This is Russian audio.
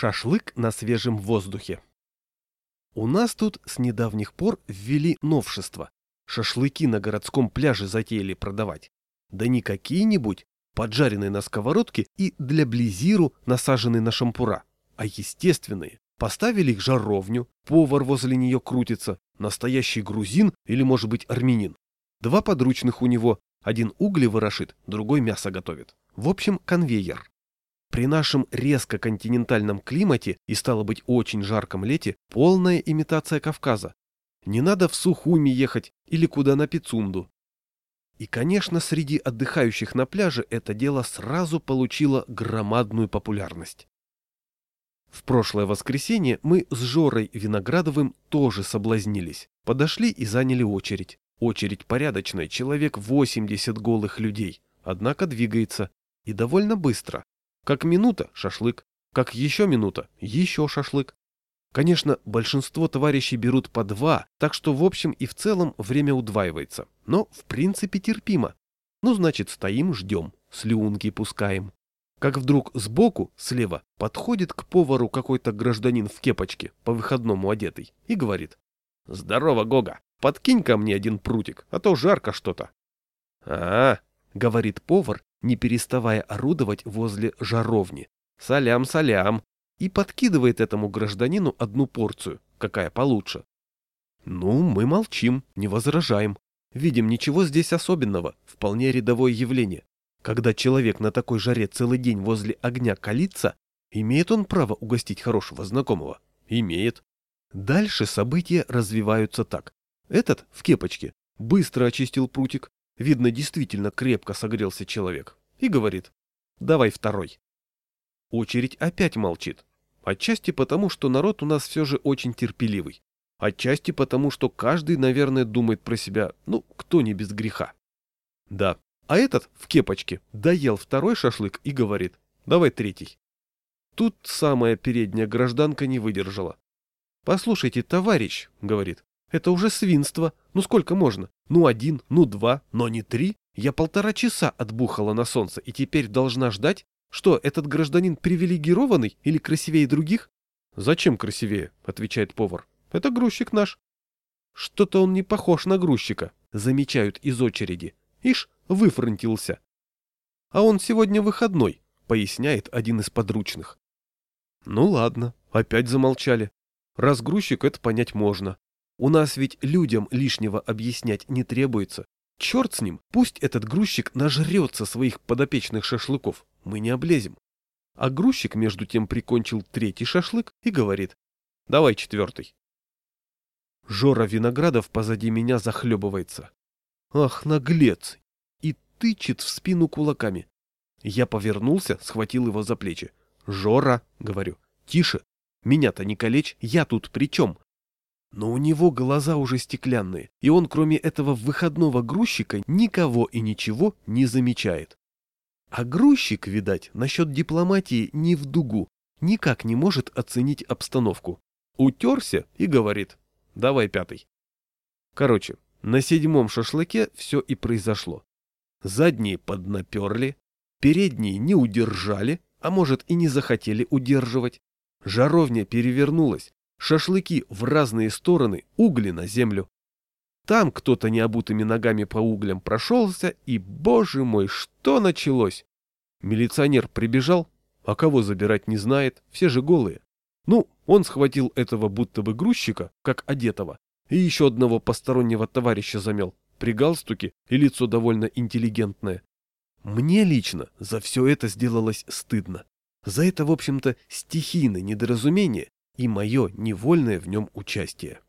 Шашлык на свежем воздухе. У нас тут с недавних пор ввели новшество. Шашлыки на городском пляже затеяли продавать. Да не какие-нибудь, поджаренные на сковородке и для близиру насаженные на шампура, а естественные. Поставили их жаровню, повар возле нее крутится, настоящий грузин или, может быть, армянин. Два подручных у него, один угли ворошит, другой мясо готовит. В общем, конвейер. При нашем резко континентальном климате и, стало быть, очень жарком лете, полная имитация Кавказа. Не надо в Сухуми ехать или куда на Пицунду. И, конечно, среди отдыхающих на пляже это дело сразу получило громадную популярность. В прошлое воскресенье мы с Жорой Виноградовым тоже соблазнились. Подошли и заняли очередь. Очередь порядочная, человек 80 голых людей. Однако двигается. И довольно быстро. Как минута – шашлык, как еще минута – еще шашлык. Конечно, большинство товарищей берут по два, так что в общем и в целом время удваивается. Но в принципе терпимо. Ну, значит, стоим, ждем, слюнки пускаем. Как вдруг сбоку, слева, подходит к повару какой-то гражданин в кепочке, по-выходному одетый, и говорит. «Здорово, Гога, подкинь ко мне один прутик, а то жарко что-то». «А, — говорит повар не переставая орудовать возле жаровни. «Салям-салям!» и подкидывает этому гражданину одну порцию, какая получше. Ну, мы молчим, не возражаем. Видим ничего здесь особенного, вполне рядовое явление. Когда человек на такой жаре целый день возле огня калится, имеет он право угостить хорошего знакомого? Имеет. Дальше события развиваются так. Этот, в кепочке, быстро очистил прутик, Видно, действительно крепко согрелся человек. И говорит, давай второй. Очередь опять молчит. Отчасти потому, что народ у нас все же очень терпеливый. Отчасти потому, что каждый, наверное, думает про себя, ну, кто не без греха. Да, а этот в кепочке доел второй шашлык и говорит, давай третий. Тут самая передняя гражданка не выдержала. «Послушайте, товарищ», — говорит, это уже свинство. Ну сколько можно? Ну один, ну два, но не три. Я полтора часа отбухала на солнце и теперь должна ждать, что этот гражданин привилегированный или красивее других? Зачем красивее? Отвечает повар. Это грузчик наш. Что-то он не похож на грузчика, замечают из очереди. Ишь, выфронтился. А он сегодня выходной, поясняет один из подручных. Ну ладно, опять замолчали. Раз грузчик, это понять можно. У нас ведь людям лишнего объяснять не требуется. Черт с ним, пусть этот грузчик нажрется своих подопечных шашлыков, мы не облезем. А грузчик между тем прикончил третий шашлык и говорит, давай четвертый. Жора Виноградов позади меня захлебывается. Ах, наглец! И тычет в спину кулаками. Я повернулся, схватил его за плечи. «Жора!» — говорю. «Тише! Меня-то не калечь, я тут при чем? Но у него глаза уже стеклянные, и он кроме этого выходного грузчика никого и ничего не замечает. А грузчик, видать, насчет дипломатии не в дугу, никак не может оценить обстановку. Утерся и говорит, давай пятый. Короче, на седьмом шашлыке все и произошло. Задние поднаперли, передние не удержали, а может и не захотели удерживать. Жаровня перевернулась, шашлыки в разные стороны, угли на землю. Там кто-то необутыми ногами по углям прошелся, и, боже мой, что началось? Милиционер прибежал, а кого забирать не знает, все же голые. Ну, он схватил этого будто бы грузчика, как одетого, и еще одного постороннего товарища замел, при галстуке и лицо довольно интеллигентное. Мне лично за все это сделалось стыдно. За это, в общем-то, стихийное недоразумение и мое невольное в нем участие.